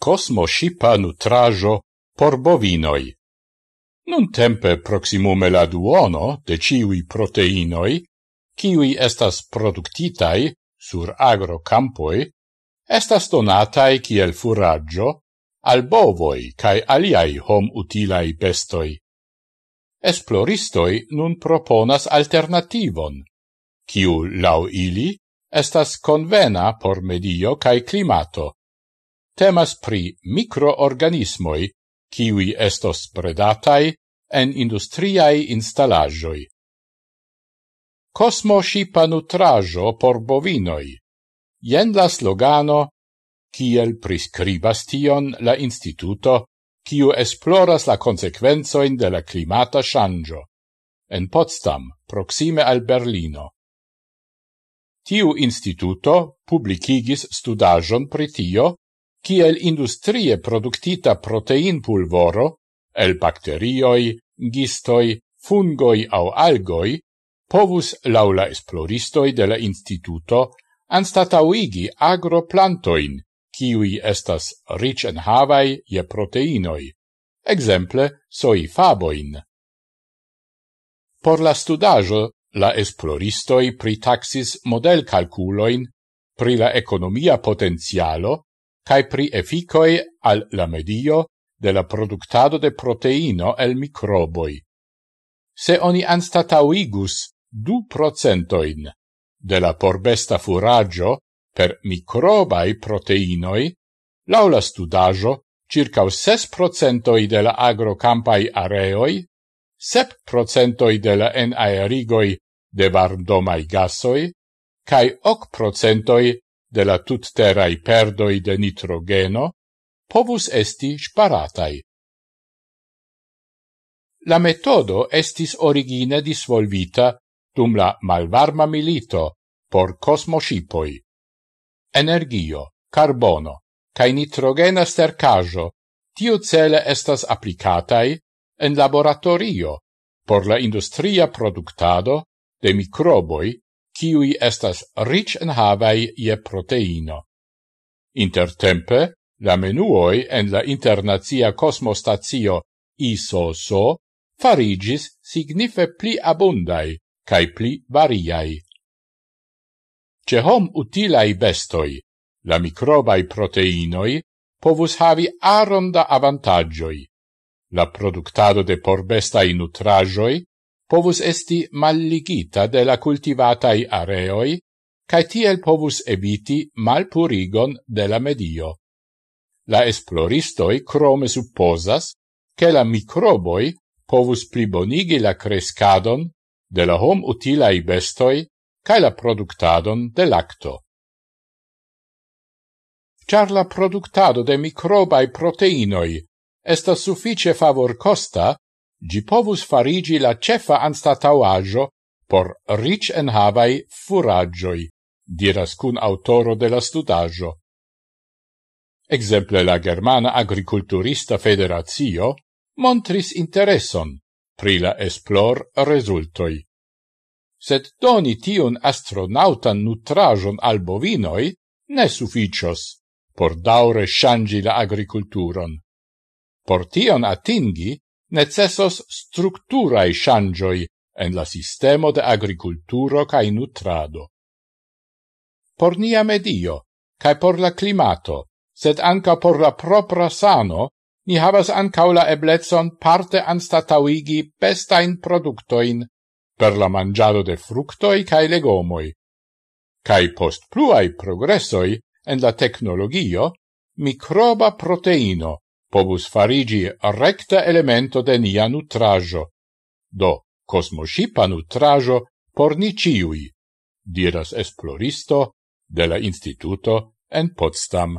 cosmo shipa nutrajo por bovinoi. Nun tempe proximume la duono de ciui proteinoi, ciui estas productitai sur agrocampoi, estas donatai kiel furaggio al bovoi cae aliai hom utilai bestoi. Esploristoi nun proponas alternativon, kiu lau ili estas convena por medio cae climato Temas pri microorganismoi, kiwi estos predatai en industriai instalajoi. Cosmo shipa nutrajo por bovinoi. Jen la slogano, kiel prescribas tion la instituto, kiu esploras la consequenzoin de la climata shangio, en Potsdam, proxime al Berlino. Tiu instituto publicigis studajon pri tio, kiel industrie productita proteinpulvoro, el bacterioi, gistoi, fungoi au algoi, povus laula esploristoi de la instituto anstatauigi agroplantoin, kiui estas rich en havai je proteinoi, exemple soifaboin. Por la studajo, la esploristoi pritaxis model calculoin pri la economia potenzialo cae pri efficoi al la medio de la productado de proteino el microboi. Se oni anstatauigus du procentoin de la porbesta furaggio per microbai proteinoi, laula studajo circa 6 procentoi de la agrocampai areoi, 7 procentoi de la enaerigoi de vardomai gasoi, cae 8 procentoi de la tutterai perdoi de nitrogeno povus esti sparatai. La metodo estis origine disvolvita dum la malvarma milito por cosmoshipoi. Energio, carbono, cae nitrogena stercajo tiu cele estas applicatai en laboratorio por la industria productado de microboi kiui estas rich en havai je proteino. Intertempe, la menuoi en la internazia cosmostazio ISOSO farigis signife pli abundai cae pli variai. Ce hom utilai bestoi, la microbai proteinoi povus havi aron da avantagioi. La productado de porbestai nutrajoi povus esti malligita de la cultivatai areoi, cae tiel povus eviti malpurigon de la medio. La esploristoi crome supposas che la microboi povus plibonigi la crescadon de la hom utilai bestoi cae la productadon de lacto. Char la productado de microbai proteinoi estas suffice favor costa gi povus farigi la cefa anstatauaggio por ric enhavai furagioi, diras cun autoro de la studaggio. Exemple la Germana Agriculturista Federazio montris intereson pri la esplor resultoi. Sed doni tiun astronautan nutrajon al bovinoi ne sufficios por daure shangi la agriculturon. Por tion atingi, necessos structurae shangioi en la sistemo de agriculturo cae nutrado. Por nia medio, cae por la climato, sed anca por la propra sano, ni havas ancau la eblezon parte anstatauigi bestain productoin per la mangiado de fructoi cae legomoi. Cae post pluai progressoi en la technologio, microba proteino, povus farigi recta elemento de nia nutrajo. Do, cosmoshipa nutrajo por ni ciui, diras esploristo de la instituto en Potsdam.